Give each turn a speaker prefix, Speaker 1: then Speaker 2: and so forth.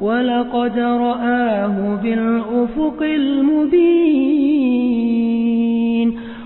Speaker 1: ولقد رآه بالأفق المبين